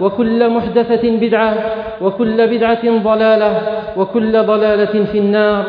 وكل محدثة بدعة وكل بدعة ضلالة وكل ضلالة في النار.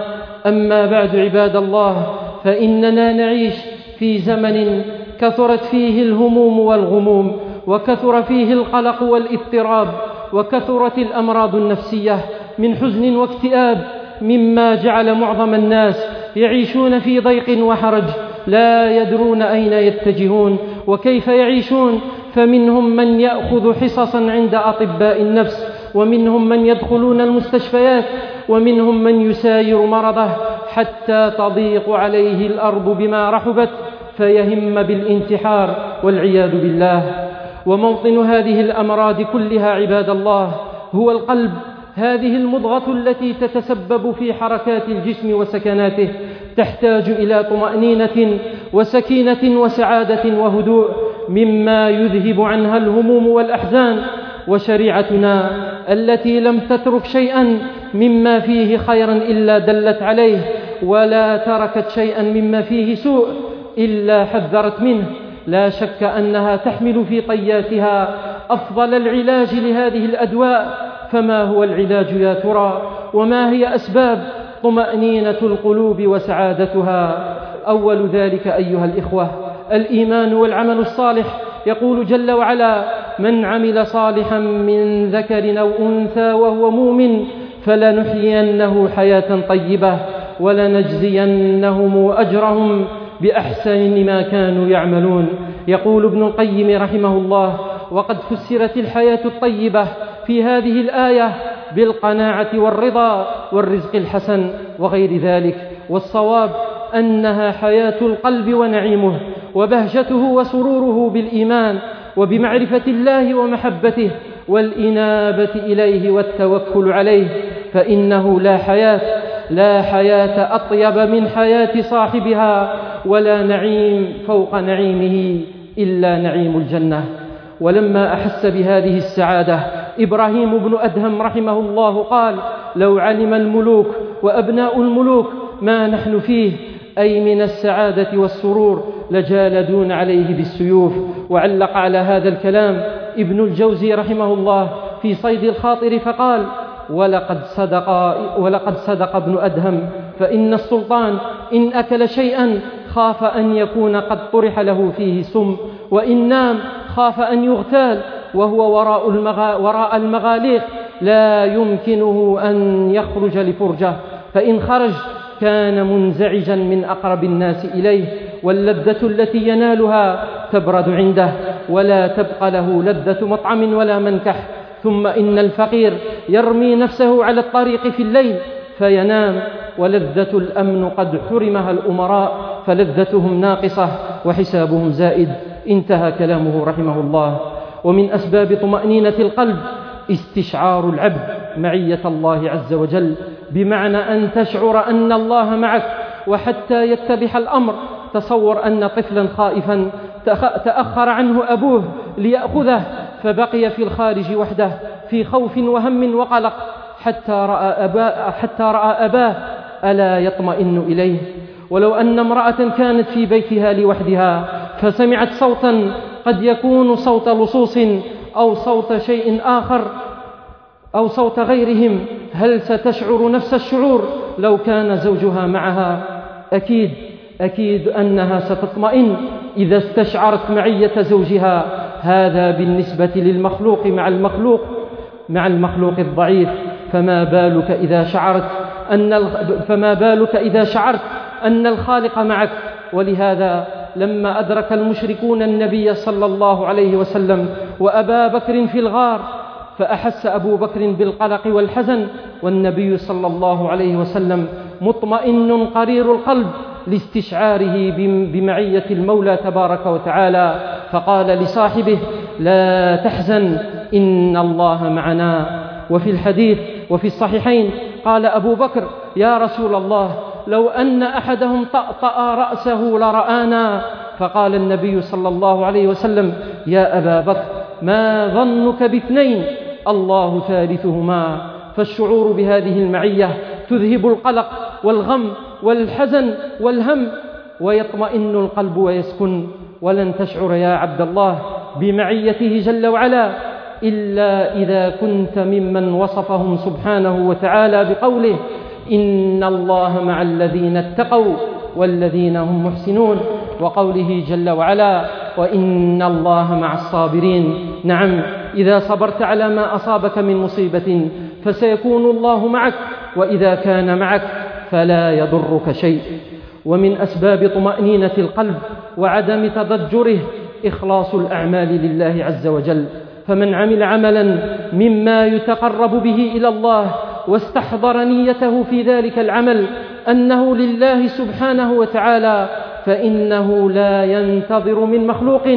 أما بعد عباد الله فإننا نعيش في زمن كثرت فيه الهموم والغموم وكثر فيه القلق والاضطراب وكثرت الأمراض النفسية من حزن واكتئاب مما جعل معظم الناس يعيشون في ضيق وحرج لا يدرون أين يتجهون وكيف يعيشون فمنهم من يأخذ حصصا عند أطباء النفس ومنهم من يدخلون المستشفيات ومنهم من يساير مرضه حتى تضيق عليه الأرض بما رحبت فيهم بالانتحار والعياذ بالله. وموطن هذه الأمراض كلها عباد الله هو القلب هذه المضغة التي تتسبب في حركات الجسم وسكناته تحتاج إلى طمأنينة وسكينة وسعادة وهدوء. مما يذهب عنها الهموم والأحزان وشريعتنا التي لم تترك شيئا مما فيه خيرا إلا دلت عليه ولا تركت شيئا مما فيه سوء إلا حذرت منه. لا شك أنها تحمل في طياتها أفضل العلاج لهذه الأدواء. فما هو العلاج يا ترى؟ وما هي أسباب طمأنينة القلوب وسعادتها؟ أول ذلك أيها الإخوة الإيمان والعمل الصالح. يقول جل وعلا من عمل صالحا من ذكر أو أنثى وهو مؤمن فلنحيينه حياة طيبة ولنجزينهم أجرهم بأحسن ما كانوا يعملون. يقول ابن القيم رحمه الله وقد فسرت الحياة الطيبة في هذه الآية بالقناعة والرضا والرزق الحسن وغير ذلك والصواب أنها حياة القلب ونعيمه وبهجته وسروره بالإيمان وبمعرفة الله ومحبته والإنابة إليه والتوكل عليه فإنه لا حياة لا حياة أطيب من حياة صاحبها ولا نعيم فوق نعيمه إلا نعيم الجنة. ولما أحس بهذه السعادة إبراهيم بن أدهم رحمه الله قال لو علم الملوك وأبناء الملوك ما نحن فيه أي من السعادة والسرور لجالدون عليه بالسيوف. وعلق على هذا الكلام ابن الجوزي رحمه الله في صيد الخاطر فقال ولقد صدق, ولقد صدق ابن أدهم فإن السلطان إن أكل شيئا خاف أن يكون قد طرح له فيه سم وإن نام خاف أن يغتال وهو وراء, المغا وراء المغاليق لا يمكنه أن يخرج لفرجة فإن خرج كان منزعجا من أقرب الناس إليه. واللذة التي ينالها تبرد عنده ولا تبقى له لذة مطعم ولا منكح. ثم إن الفقير يرمي نفسه على الطريق في الليل فينام ولذة الأمن قد حرمها الأمراء فلذتهم ناقصة وحسابهم زائد. انتهى كلامه رحمه الله. ومن أسباب طمأنينة القلب استشعار العبد معية الله عز وجل بمعنى أن تشعر أن الله معك وحتى يتضح الأمر. تصور أن طفلا خائفا تأخر عنه أبوه ليأخذه فبقي في الخارج وحده في خوف وهم وقلق حتى رأى, أبا حتى رأى أباه ألا يطمئن إليه. ولو أن امرأة كانت في بيتها لوحدها فسمعت صوتا قد يكون صوت لصوص أو صوت شيء آخر أو صوت غيرهم. هل ستشعر نفس الشعور لو كان زوجها معها؟ أكيد أكيد أنها ستطمئن إذا استشعرت معية زوجها. هذا بالنسبة للمخلوق مع المخلوق مع المخلوق الضعيف. فما بالك إذا شعرت أن فما بالك إذا شعرت أن الخالق معك؟ ولهذا لما أدرك المشركون النبي صلى الله عليه وسلم وأبا بكر في الغار فأحس أبو بكر بالقلق والحزن والنبي صلى الله عليه وسلم مطمئن قرير القلب. لاستشعاره بمعية المولى تبارك وتعالى فقال لصاحبه لا تحزن إن الله معنا. وفي الحديث وفي الصحيحين قال أبو بكر يا رسول الله لو أن أحدهم طأطأ رأسه لرآنا. فقال النبي صلى الله عليه وسلم يا أبا بكر ما ظنك باثنين؟ الله ثالثهما. فالشعور بهذه المعية تذهب القلق والغم والحزن والهم ويطمئن القلب ويسكن. ولن تشعر يا عبد الله بمعيته جل وعلا إلا إذا كنت ممن وصفهم سبحانه وتعالى بقوله إن الله مع الذين اتقوا والذين هم محسنون وقوله جل وعلا وإن الله مع الصابرين. نعم إذا صبرت على ما أصابك من مصيبة فسيكون الله معك وإذا كان معك فلا يضرك شيء. ومن أسباب طمأنينة القلب وعدم تضجره إخلاص الأعمال لله عز وجل. فمن عمل عملا مما يتقرب به إلى الله واستحضر نيته في ذلك العمل أنه لله سبحانه وتعالى فإنه لا ينتظر من مخلوق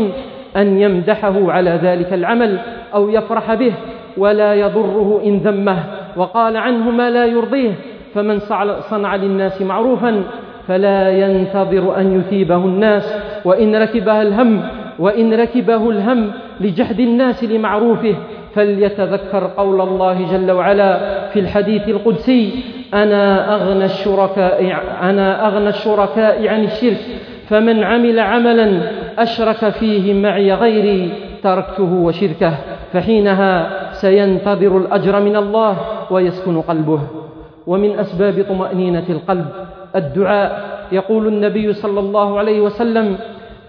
أن يمدحه على ذلك العمل أو يفرح به ولا يضره إن ذمه. وقال عنه ما لا يرضيه فمن صنع للناس معروفا فلا ينتظر أن يثيبه الناس. وإن ركبها الهم وإن ركبه الهم لجحد الناس لمعروفه فليتذكر قول الله جل وعلا في الحديث القدسي أنا أغنى الشركاء أنا أغنى الشركاء عن الشرك فمن عمل عملا أشرك فيه معي غيري تركته وشركه فحينها سينتظر الأجر من الله ويسكن قلبه. ومن أسباب طمأنينة القلب الدعاء. يقول النبي صلى الله عليه وسلم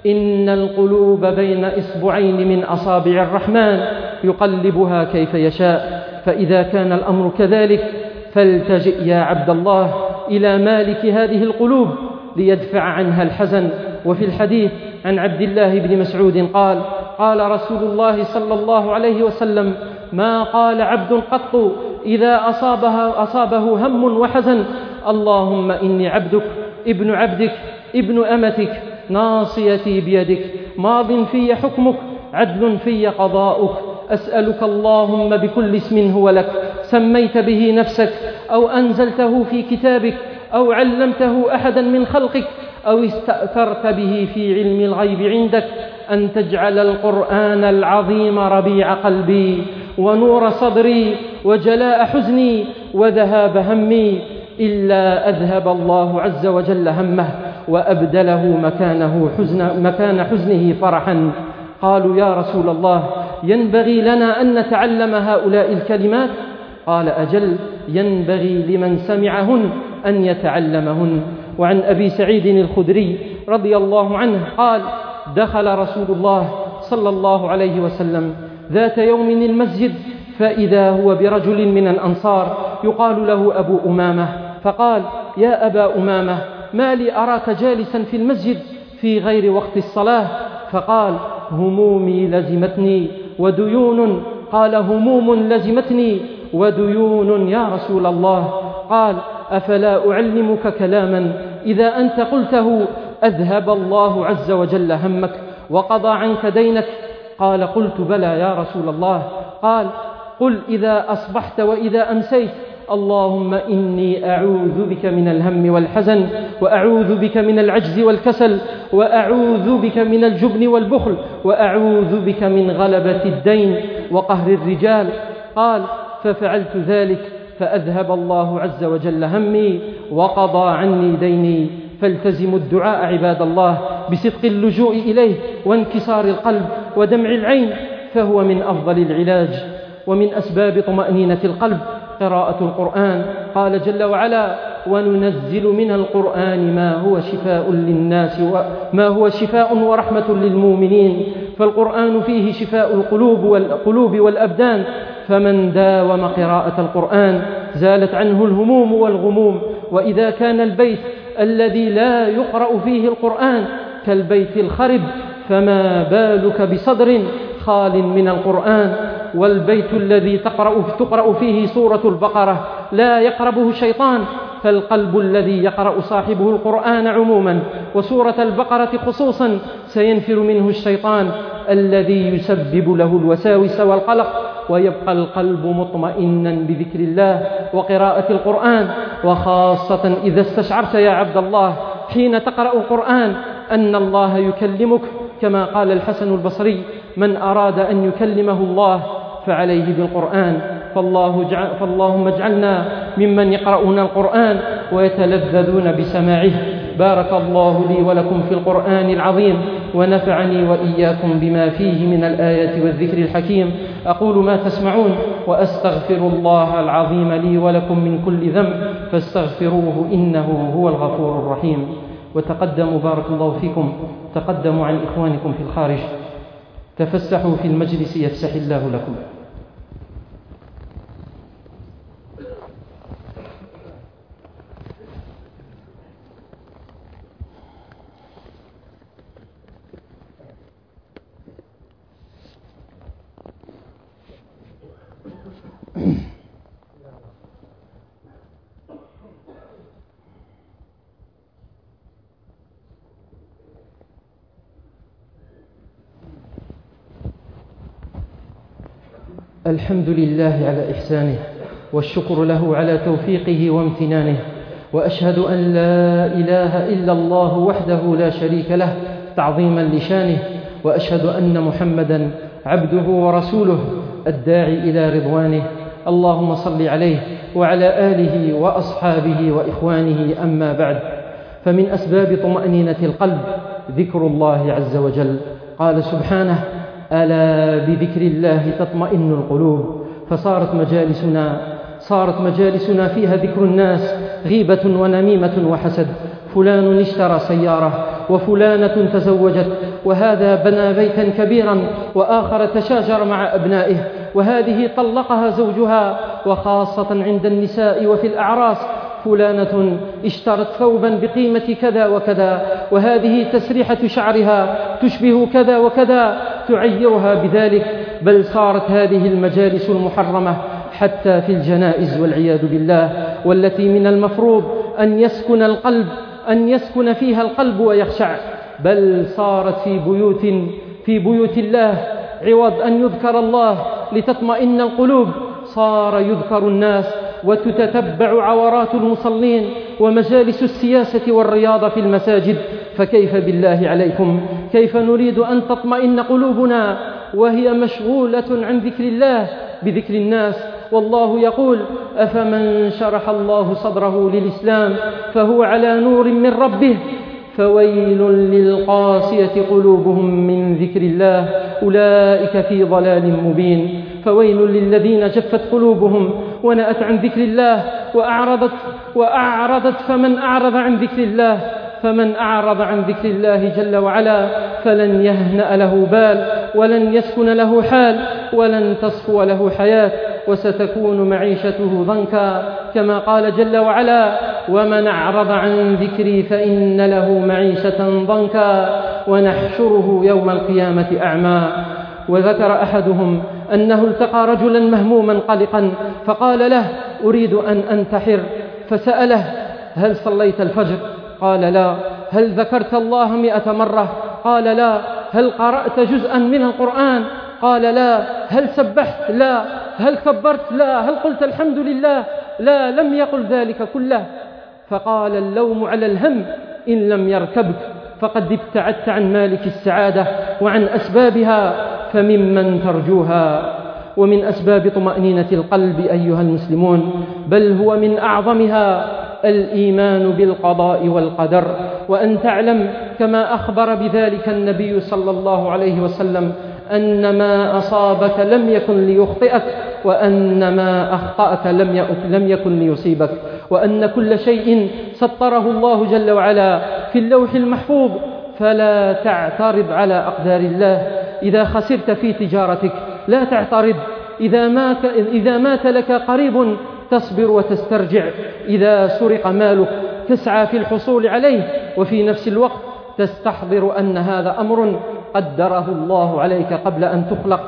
إن القلوب بين إصبعين من أصابع الرحمن يقلبها كيف يشاء. فإذا كان الأمر كذلك فالتجئ يا عبد الله إلى مالك هذه القلوب ليدفع عنها الحزن. وفي الحديث عن عبد الله بن مسعود قال قال رسول الله صلى الله عليه وسلم ما قال عبد قط إذا أصابها أصابه هم وحزن اللهم إني عبدك ابن عبدك ابن أمتك ناصيتي بيدك ماض في حكمك عدل في قضاؤك أسألك اللهم بكل اسم هو لك سميت به نفسك أو أنزلته في كتابك أو علمته أحدا من خلقك أو استأثرت به في علم الغيب عندك أن تجعل القرآن العظيم ربيع قلبي ونور صدري وجلاء حزني وذهاب همي إلا أذهب الله عز وجل همه وأبدله مكانه حزن مكان حزنه فرحا. قالوا يا رسول الله ينبغي لنا أن نتعلم هؤلاء الكلمات؟ قال أجل ينبغي لمن سمعهن أن يتعلمهن. وعن أبي سعيد الخدري رضي الله عنه قال دخل رسول الله صلى الله عليه وسلم ذات يوم المسجد فإذا هو برجل من الأنصار يقال له أبو أمامة فقال يا أبا أمامة ما لي أراك جالسا في المسجد في غير وقت الصلاة؟ فقال همومي لزمتني وديون قال هموم لزمتني وديون يا رسول الله. قال أفلا أعلمك كلاما؟ إذا أنت قلته أذهب الله عز وجل همك وقضى عنك دينك. قال قلت بلى يا رسول الله. قال قل إذا أصبحت وإذا أمسيت اللهم إني أعوذ بك من الهم والحزن وأعوذ بك من العجز والكسل وأعوذ بك من الجبن والبخل وأعوذ بك من غلبة الدين وقهر الرجال. قال ففعلت ذلك فأذهب الله عز وجل همي وقضى عني ديني. فالتزموا الدعاء عباد الله بصدق اللجوء إليه وانكسار القلب ودمع العين فهو من أفضل العلاج. ومن أسباب طمأنينة القلب قراءة القرآن. قال جل وعلا وننزل من القرآن ما هو شفاء للناس وما هو شفاء ورحمة للمؤمنين. فالقرآن فيه شفاء القلوب والقلوب والأبدان. فمن داوم قراءة القرآن زالت عنه الهموم والغموم. وإذا كان البيت الذي لا يقرأ فيه القرآن كالبيت الخرب فما بالك بصدر خال من القرآن؟ والبيت الذي تقرأ, تقرأ فيه سورة البقرة لا يقربه شيطان فالقلب الذي يقرأ صاحبه القرآن عموما وسورة البقرة خصوصا سينفر منه الشيطان الذي يسبب له الوساوس والقلق ويبقى القلب مطمئنا بذكر الله وقراءة القرآن. وخاصة إذا استشعرت يا عبد الله حين تقرأ القرآن أن الله يكلمك كما قال الحسن البصري من أراد أن يكلمه الله فعليه بالقرآن فالله جعل فاللهم اجعلنا ممن يقرؤون القرآن ويتلذذون بسماعه. بارك الله لي ولكم في القرآن العظيم ونفعني وإياكم بما فيه من الآيات والذكر الحكيم. أقول ما تسمعون وأستغفر الله العظيم لي ولكم من كل ذنب فاستغفروه إنه هو الغفور الرحيم. وتقدموا بارك الله فيكم تقدموا عن إخوانكم في الخارج. تفسحوا في المجلس يفسح الله لكم. الحمد لله على إحسانه والشكر له على توفيقه وامتنانه وأشهد أن لا إله إلا الله وحده لا شريك له تعظيما لشانه وأشهد أن محمدا عبده ورسوله الداعي إلى رضوانه اللهم صل عليه وعلى آله وأصحابه وإخوانه أما بعد فمن أسباب طمأنينة القلب ذكر الله عز وجل قال سبحانه ألا بذكر الله تطمئن القلوب؟ فصارت مجالسنا صارت مجالسنا فيها ذكر الناس غيبة ونميمة وحسد. فلان اشترى سيارة وفلانة تزوجت وهذا بنى بيتا كبيرا وآخر تشاجر مع أبنائه وهذه طلقها زوجها وخاصة عند النساء وفي الأعراس فلانة اشترت ثوبا بقيمة كذا وكذا وهذه تسريحة شعرها تشبه كذا وكذا تعيرها بذلك بل صارت هذه المجالس المحرمة حتى في الجنائز والعياذ بالله والتي من المفروض أن يسكن القلب أن يسكن فيها القلب ويخشع بل صارت في بيوت في بيوت الله عوض أن يذكر الله لتطمئن القلوب صار يذكر الناس وتتتبع عورات المصلين ومجالس السياسة والرياضة في المساجد. فكيف بالله عليكم؟ كيف نريد أن تطمئن قلوبنا؟ وهي مشغولة عن ذكر الله بذكر الناس. والله يقول أفمن شرح الله صدره للإسلام فهو على نور من ربه؟ فويل للقاسية قلوبهم من ذكر الله. أولئك في ضلال مبين. فويل للذين جفت قلوبهم ونأت عن ذكر الله وأعرضت وأعرضت فمن أعرض عن ذكر الله فمن أعرض عن ذكر الله جل وعلا فلن يهنأ له بال ولن يسكن له حال ولن تصفو له حياة وستكون معيشته ضنكا. كما قال جل وعلا ومن أعرض عن ذكري فإن له معيشة ضنكا. ونحشره يوم القيامة أعمى. وذكر أحدهم أنه التقى رجلا مهموما قلقا فقال له أريد أن أنتحر. فسأله هل صليت الفجر؟ قال لا. هل ذكرت الله مئة مرة؟ قال لا. هل قرأت جزءا من القرآن؟ قال لا. هل سبحت? لا. هل كبرت? لا. هل قلت الحمد لله؟ لا. لم يقل ذلك كله. فقال اللوم على الهم إن لم يركبك فقد ابتعدت عن مالك السعادة وعن أسبابها. فممن ترجوها ومن أسباب طمأنينة القلب أيها المسلمون بل هو من أعظمها الإيمان بالقضاء والقدر. وأن تعلم كما أخبر بذلك النبي صلى الله عليه وسلم أن ما أصابك لم يكن ليخطئك وأن ما أخطأك لم لم يكن ليصيبك. وأن كل شيء سطره الله جل وعلا في اللوح المحفوظ فلا تعترض على أقدار الله. إذا خسرت في تجارتك لا تعترض. إذا مات, إذا مات لك قريب تصبر وتسترجع. إذا سرق مالك تسعى في الحصول عليه. وفي نفس الوقت تستحضر أن هذا أمر قدره الله عليك قبل أن تخلق.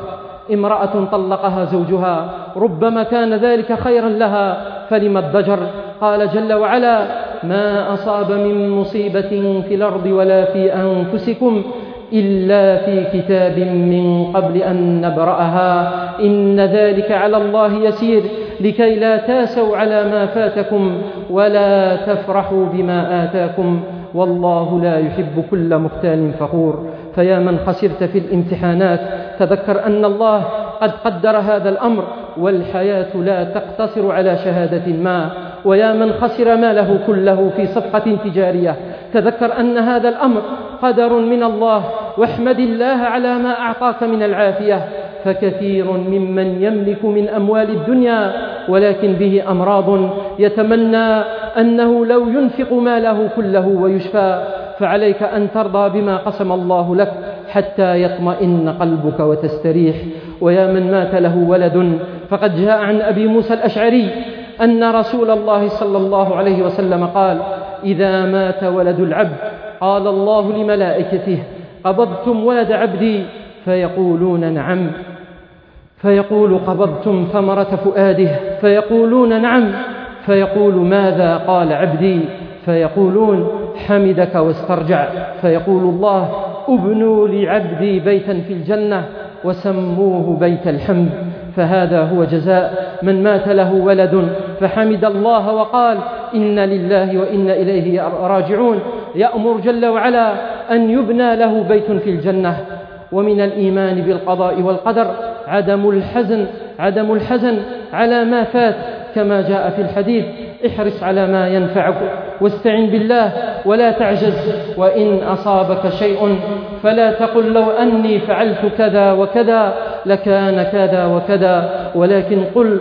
امرأة طلقها زوجها ربما كان ذلك خيرا لها فلم الضجر؟ قال جل وعلا ما أصاب من مصيبة في الأرض ولا في أنفسكم إلا في كتاب من قبل أن نبرأها. إن ذلك على الله يسير. لكي لا تاسوا على ما فاتكم ولا تفرحوا بما آتاكم. والله لا يحب كل مختال فخور. فيا من خسرت في الامتحانات تذكر أن الله قد قدر هذا الأمر والحياة لا تقتصر على شهادة ما. ويا من خسر ماله كله في صفقة تجارية تذكر أن هذا الأمر قدر من الله واحمد الله على ما أعطاك من العافية فكثير ممن يملك من أموال الدنيا ولكن به أمراض. يتمنى أنه لو ينفق ماله كله ويشفى فعليك أن ترضى بما قسم الله لك حتى يطمئن قلبك وتستريح. ويا من مات له ولد فقد جاء عن أبي موسى الأشعري أن رسول الله صلى الله عليه وسلم قال إذا مات ولد العبد قال الله لملائكته قبضتم ولد عبدي؟ فيقولون نعم. فيقول قبضتم ثمرة فؤاده؟ فيقولون نعم. فيقول ماذا قال عبدي؟ فيقولون حمدك واسترجع. فيقول الله ابنوا لعبدي بيتا في الجنة وسموه بيت الحمد. فهذا هو جزاء من مات له ولد. فحمد الله وقال إن لله وإنا إليه راجعون يأمر جل وعلا أن يبنى له بيت في الجنة ومن الإيمان بالقضاء والقدر عدم الحزن عدم الحزن على ما فات كما جاء في الحديث احرص على ما ينفعك واستعن بالله ولا تعجز وإن أصابك شيء فلا تقل لو أني فعلت كذا وكذا لكان كذا وكذا ولكن قل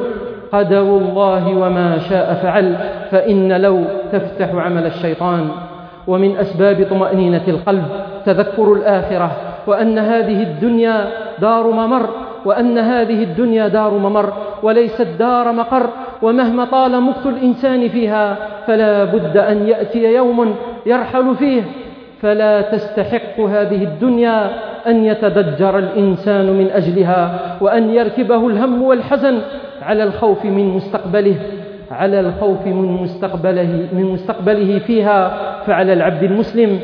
قدر الله وما شاء فعل فإن لو تفتح عمل الشيطان. ومن أسباب طمأنينة القلب تذكر الآخرة وأن هذه الدنيا دار ممر وأن هذه الدنيا دار ممر وليست دار مقر ومهما طال مكث الإنسان فيها فلا بد أن يأتي يوم يرحل فيه. فلا تستحق هذه الدنيا أن يتدجر الإنسان من أجلها وأن يركبه الهم والحزن على الخوف من مستقبله على الخوف من مستقبله من مستقبله فيها فعلى العبد المسلم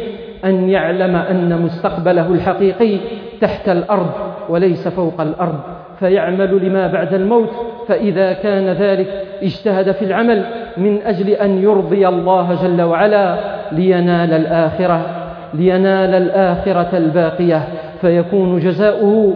أن يعلم أن مستقبله الحقيقي تحت الأرض وليس فوق الأرض. فيعمل لما بعد الموت فإذا كان ذلك اجتهد في العمل من أجل أن يرضي الله جل وعلا لينال الآخرة لينال الآخرة الباقية. فيكون جزاؤه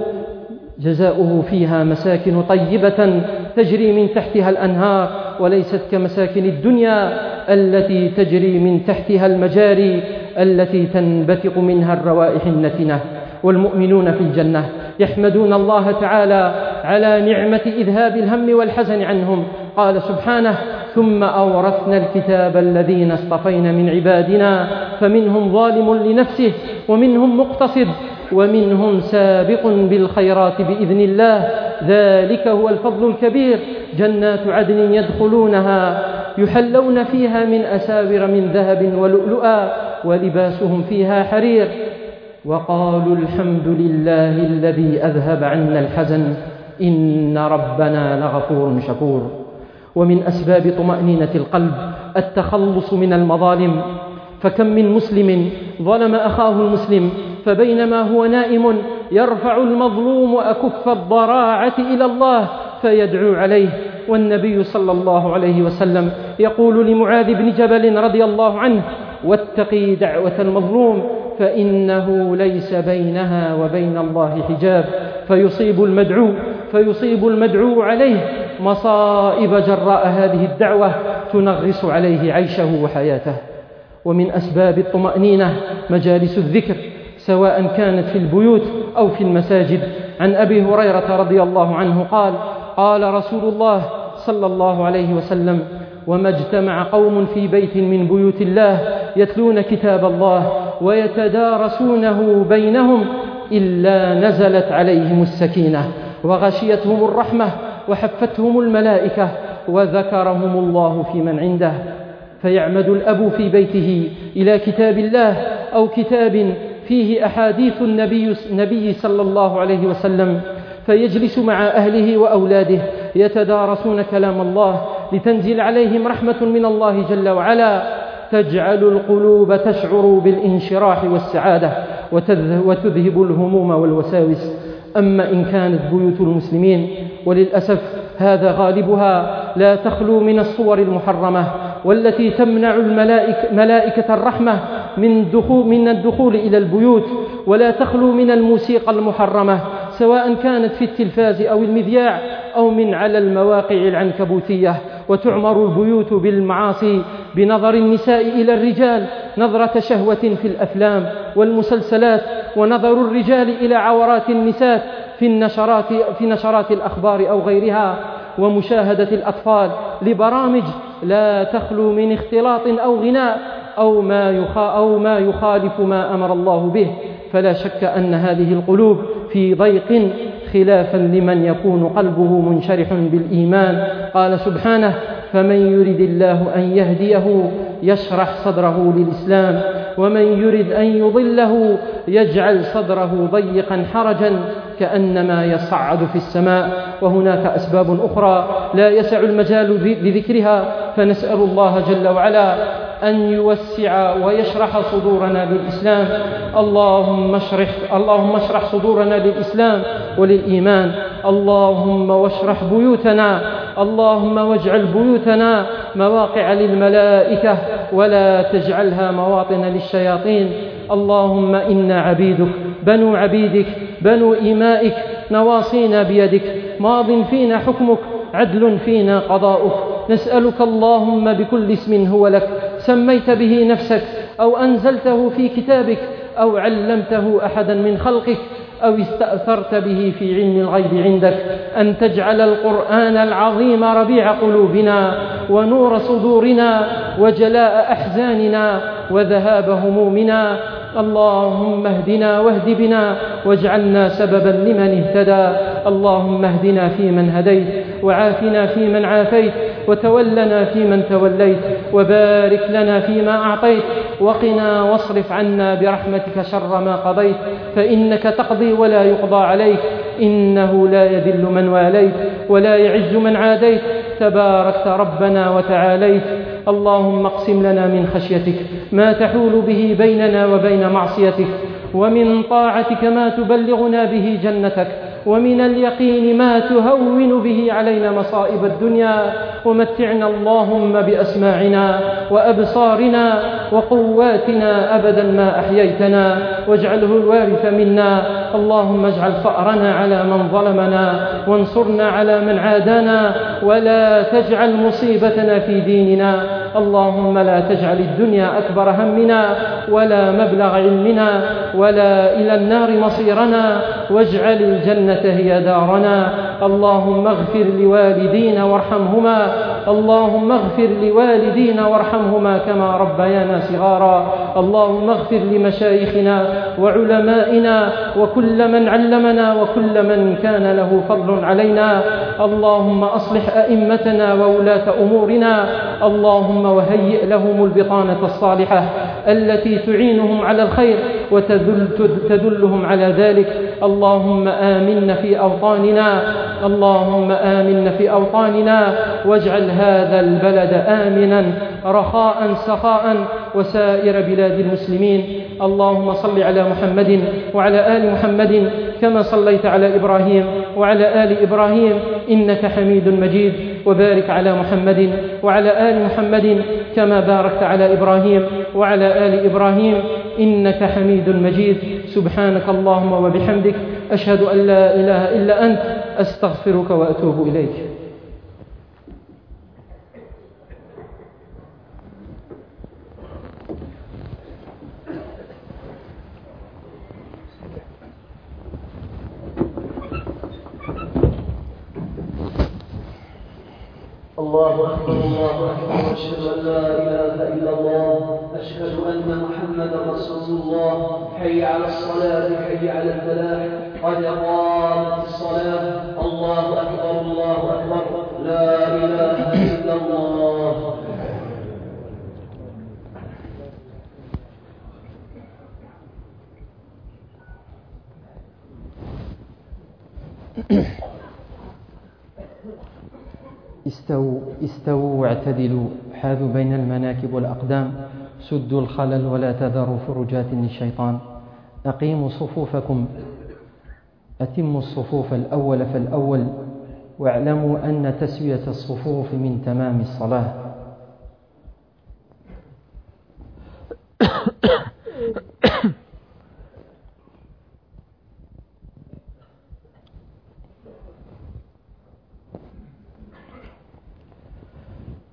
جزاؤه فيها مساكن طيبة تجري من تحتها الأنهار وليست كمساكن الدنيا التي تجري من تحتها المجاري التي تنبثق منها الروائح النتنة. والمؤمنون في الجنة يحمدون الله تعالى على نعمة إذهاب الهم والحزن عنهم. قال سبحانه ثم أورثنا الكتاب الذين اصطفينا من عبادنا فمنهم ظالم لنفسه ومنهم مقتصد ومنهم سابق بالخيرات بإذن الله. ذلك هو الفضل الكبير. جنات عدن يدخلونها يحلون فيها من أساور من ذهب ولؤلؤا ولباسهم فيها حرير. وقالوا الحمد لله الذي أذهب عنا الحزن. إن ربنا لغفور شكور. ومن أسباب طمأنينة القلب التخلص من المظالم. فكم من مسلم ظلم أخاه المسلم فبينما هو نائم يرفع المظلوم أكف الضراعة إلى الله فيدعو عليه. والنبي صلى الله عليه وسلم يقول لمعاذ بن جبل رضي الله عنه واتقي دعوة المظلوم فإنه ليس بينها وبين الله حجاب. فيصيب المدعو فيصيب المدعو عليه مصائب جراء هذه الدعوة تنغص عليه عيشه وحياته. ومن أسباب الطمأنينة مجالس الذكر سواء كانت في البيوت أو في المساجد. عن أبي هريرة رضي الله عنه قال قال رسول الله صلى الله عليه وسلم وما اجتمع قوم في بيت من بيوت الله يتلون كتاب الله ويتدارسونه بينهم إلا نزلت عليهم السكينة وغشيتهم الرحمة وحفتهم الملائكة وذكرهم الله في من عنده. فيعمد الأب في بيته إلى كتاب الله أو كتاب فيه أحاديث النبي, النبي صلى الله عليه وسلم فيجلس مع أهله وأولاده يتدارسون كلام الله لتنزل عليهم رحمة من الله جل وعلا. تجعل القلوب تشعر بالانشراح والسعادة وتذهب الهموم والوساوس. أما إن كانت بيوت المسلمين وللأسف هذا غالبها لا تخلو من الصور المحرمة والتي تمنع الملائكة ملائكة الرحمة من, دخول من الدخول إلى البيوت ولا تخلو من الموسيقى المحرمة سواء كانت في التلفاز أو المذياع أو من على المواقع العنكبوتية. وتعمر البيوت بالمعاصي بنظر النساء إلى الرجال نظرة شهوة في الأفلام والمسلسلات ونظر الرجال إلى عورات النساء في النشرات في نشرات الأخبار أو غيرها ومشاهدة الأطفال لبرامج لا تخلو من اختلاط أو غناء أو ما, يخا أو ما يخالف ما أمر الله به. فلا شك أن هذه القلوب في ضيق خلافا لمن يكون قلبه منشرح بالإيمان. قال سبحانه فمن يرد الله أن يهديه يشرح صدره للإسلام ومن يرد أن يضله يجعل صدره ضيقا حرجا كأنما يصعد في السماء. وهناك أسباب أخرى لا يسع المجال لذكرها فنسأل الله جل وعلا أن يوسع ويشرح صدورنا للإسلام. اللهم اشرح اللهم اشرح صدورنا للإسلام وللإيمان. اللهم واشرح بيوتنا اللهم واجعل بيوتنا مواقع للملائكة ولا تجعلها مواطن للشياطين. اللهم إنا عبيدك بنو عبيدك بنو إيمائك نواصينا بيدك. ماض فينا حكمك عدل فينا قضاؤك. نسألك اللهم بكل اسم هو لك. سميت به نفسك أو أنزلته في كتابك أو علمته أحدا من خلقك. أو استأثرت به في علم الغيب عندك أن تجعل القرآن العظيم ربيع قلوبنا ونور صدورنا وجلاء أحزاننا وذهاب همومنا. اللهم اهدنا واهد بنا واجعلنا سببا لمن اهتدى. اللهم اهدنا فيمن هديت وعافنا فيمن عافيت وتولنا فيمن توليت وبارك لنا فيما أعطيت. وقنا واصرف عنا برحمتك شر ما قضيت فإنك تقضي ولا يقضى عليك. إنه لا يذل من واليت ولا يعز من عاديت. تباركت ربنا وتعاليت. اللهم اقسم لنا من خشيتك ما تحول به بيننا وبين معصيتك ومن طاعتك ما تبلغنا به جنتك. ومن اليقين ما تهون به علينا مصائب الدنيا ومتعنا اللهم بأسماعنا وأبصارنا وقواتنا أبدا ما أحييتنا واجعله الوارث منا. اللهم اجعل فأرنا على من ظلمنا وانصرنا على من عادانا ولا تجعل مصيبتنا في ديننا. اللهم لا تجعل الدنيا أكبر همنا ولا مبلغ علمنا ولا إلى النار مصيرنا واجعل الجنة هي دارنا اللهم اغفر لوالدينا وارحمهما اللهم اغفر لوالدينا وارحمهما كما ربيانا صغارا. اللهم اغفر لمشايخنا وعلمائنا وكل من علمنا وكل من كان له فضل علينا. اللهم أصلح أئمتنا وولاة أمورنا. اللهم وهيئ لهم البطانة الصالحة التي تعينهم على الخير وتدلهم على ذلك. اللهم آمنا في أوطاننا اللهم آمنا في أوطاننا واجعل هذا البلد آمنا رخاء سخاء وسائر بلاد المسلمين. اللهم صل على محمد وعلى آل محمد كما صليت على إبراهيم وعلى آل إبراهيم إنك حميد مجيد. وبارك على محمد وعلى آل محمد كما باركت على إبراهيم وعلى آل إبراهيم إنك حميد مجيد. سبحانك اللهم وبحمدك أشهد أن لا إله إلا أنت أستغفرك وأتوب إليك الله أكبر الله أكبر أشهد أن لا إله إلا الله أشهد أن محمدا رسول الله حي على الصلاة حي على الفلاح قد قامت الصلاة الله أكبر الله أكبر لا إله إلا الله استووا استووا واعتدلوا حاذوا بين المناكب والأقدام سدوا الخلل ولا تذروا فرجات للشيطان. أقيموا صفوفكم. أتموا الصفوف الأول فالأول واعلموا أن تسوية الصفوف من تمام الصلاة.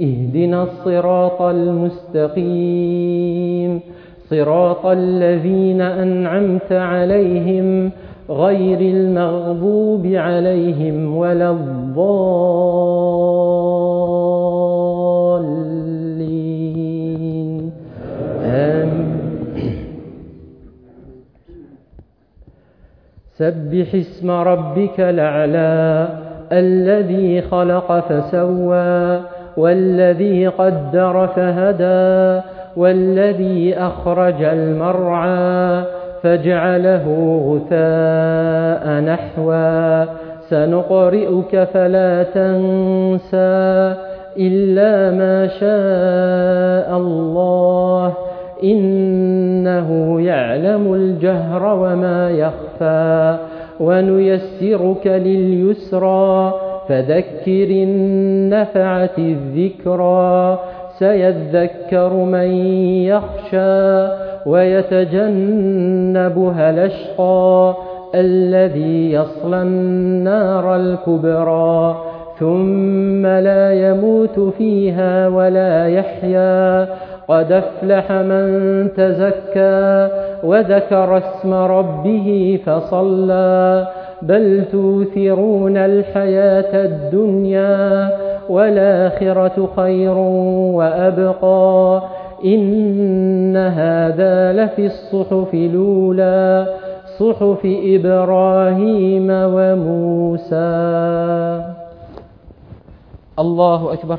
اهدنا الصراط المستقيم. صراط الذين أنعمت عليهم غير المغضوب عليهم ولا الضالين. آمين. سبح اسم ربك الأعلى الذي خلق فسوى والذي قدر فهدى والذي أخرج المرعى فاجعله غثاء نحوا سنقرئك فلا تنسى إلا ما شاء الله إنه يعلم الجهر وما يخفى. ونيسرك لليسرى فذكر النفعة الذكرى سيذكر من يخشى ويتجنبها الأشقى الذي يصلى النار الكبرى ثم لا يموت فيها ولا يحيا. قد أفلح من تزكى وذكر اسم ربه فصلى. بل توثرون الحياة الدنيا والآخرة خير وأبقى. إن هذا لفي الصحف الأولى صحف إبراهيم وموسى. الله أكبر.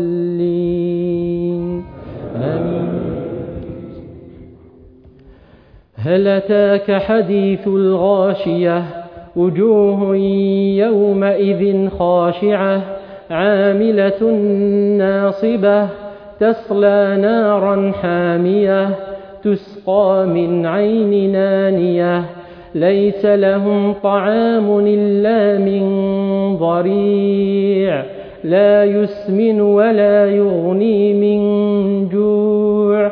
هل أتاك حديث الغاشية؟ وجوه يومئذ خاشعة عاملة ناصبة تصلى نارا حامية تسقى من عين نانية. ليس لهم طعام إلا من ضريع لا يسمن ولا يغني من جوع.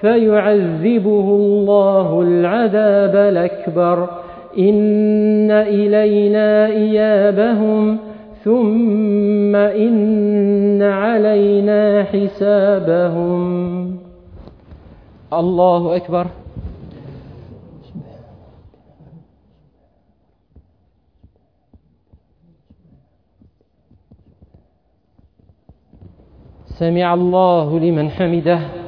فيعذبه الله العذاب الأكبر. إن إلينا إيابهم ثم إن علينا حسابهم. الله أكبر. سمع الله لمن حمده.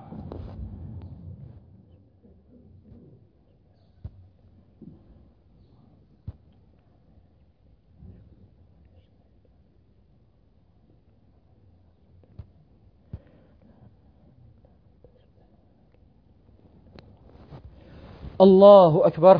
الله أكبر.